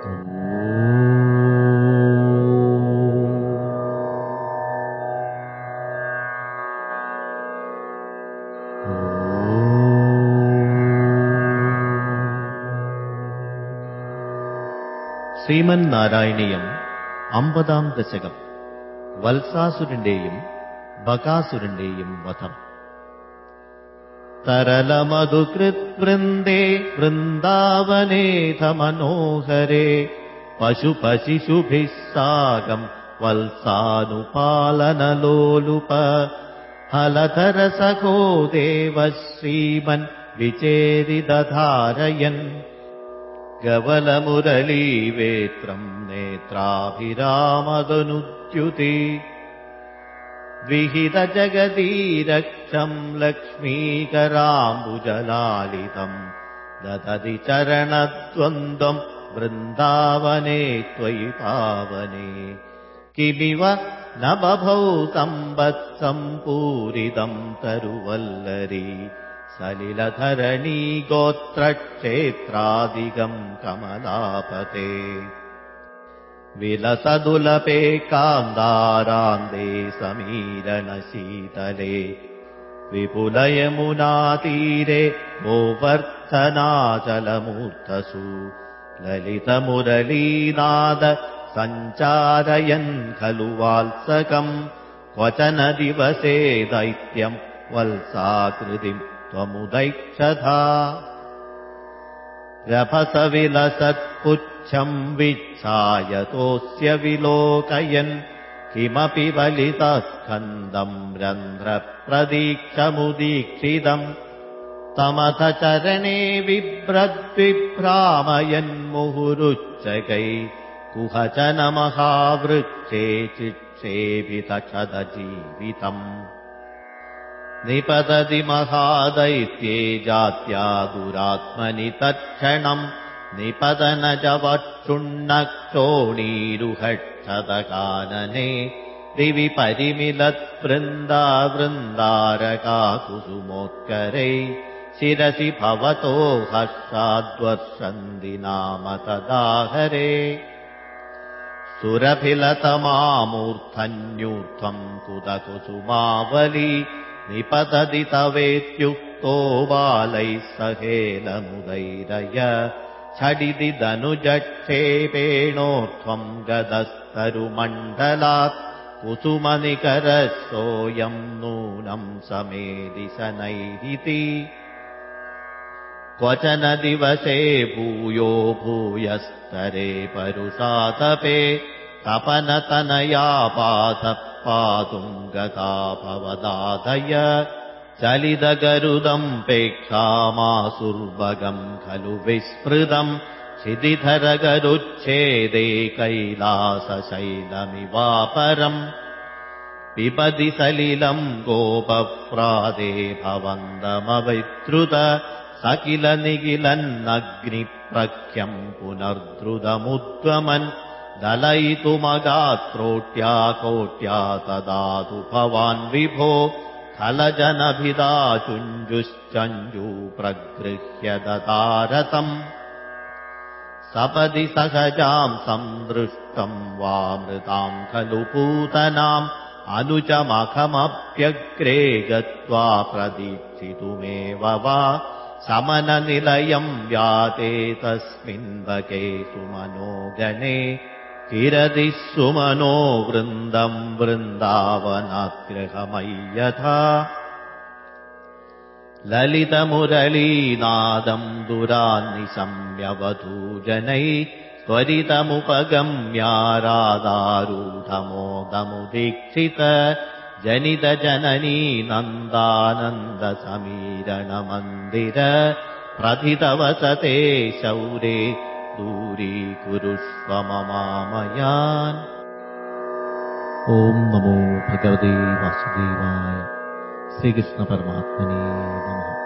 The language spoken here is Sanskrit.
ശ്രീമൻ നാരായണീയം അമ്പതാം ദശകം. വത്സാസുരന്റെയും ബകാസുരന്റെയും വധം. तरलमधुकृद्वृन्दे वृन्दावनेथ मनोहरे पशुपशिशुभिः साकम् वल्सानुपालनलोलुप हलधरसखो देवः श्रीमन् विचेरिदधारयन् गवलमुरलीवेत्रम् नेत्राभिरामदनुद्युति विहितजगदीरक्षम् लक्ष्मीकराम्बुजलालितम् ददति चरणद्वन्द्वम् वृन्दावने त्वयि पावने। किमिव न बभौ तम्बत्सम् पूरितम् तरुवल्लरी सलिलधरणी गोत्रक्षेत्रादिकम् कमलापते विलसदुलपे कान्दारान्दे समीरणशीतले विपुलयमुनातीरे गोवर्धनाचलमूर्धसु ललितमुरलीनाद सञ्चारयन् खलु वाल्सकम् क्वचन दिवसे दैत्यम् वल्साकृतिम् त्वमुदैक्षथा रभसविलसत्पुच्छम् विच्छायतोऽस्य विलोकयन् किमपि वलितस्कन्दम् रन्ध्रप्रदीक्षमुदीक्षितम् तमथ चरणे बिभ्रद्विभ्रामयन्मुहुरुच्चकै कुहचन महावृक्षे चिक्षेपितक्षदजीवितम् निपतति महादैत्ये जात्या दुरात्मनि तत्क्षणम् निपतन च वक्षुण्णक्षोणीरुहक्षतकानने दिवि परिमिलत्वृन्दा वृन्दारकाकुसुमोत्करै शिरसि भवतो हर्षाद्वर्षन्ति नाम तदाहरे सुरभिलतमामूर्धन्यूर्ध्वम् कुतकुसुमावली निपतति तवेत्युक्तो बालैः सहेलमुदैरय छडिति धनुजक्षेपेणोर्ध्वम् गदस्तरुमण्डलात् कुसुमनिकरः सोऽयम् नूनम् समेदि शनैरिति क्वचन दिवसे भूयो भूयस्तरे परुषातपे तपनतनया पातः पातुम् गता भवदादय चलितगरुदम् पेक्षामासुर्वगम् खलु विस्मृतम् क्षिदिधरगरुच्छेदे कैलासशैलमिवापरम् पिबति सलिलम् गोपप्रादे भवन्दमविद्रुत स किल निखिलन्नग्निप्रख्यम् पुनर्द्रुतमुद्गमन् दलयितुमगात्रोट्या कोट्या तदातु भवान् विभो चुञ्जुश्चञ्जू प्रगृह्य ददारतम् सपदि सहजाम् सन्दृष्टम् वामृताम् खलु पूतनाम्। अनुचमखमप्यग्रे गत्वा प्रदीक्षितुमेव वा। समननिलयम् व्याते तस्मिन्वके सुमनो गणे किरतिः सुमनो वृन्दम् वृन्दावनाग्रहमय्यथा। ललितमुरलीनादम् दुरान्निशम्यवधूजनै त्वरितमुपगम्यारादारूढमोदमुदीक्षित जनितजननी नन्दानन्दसमीरणमन्दिर। प्रथितवसते शौरे दूरीकुरुष्व ममामयान् ॐ नमो भगवते वासुदेवाय श्रीकृष्णपरमात्मने नमः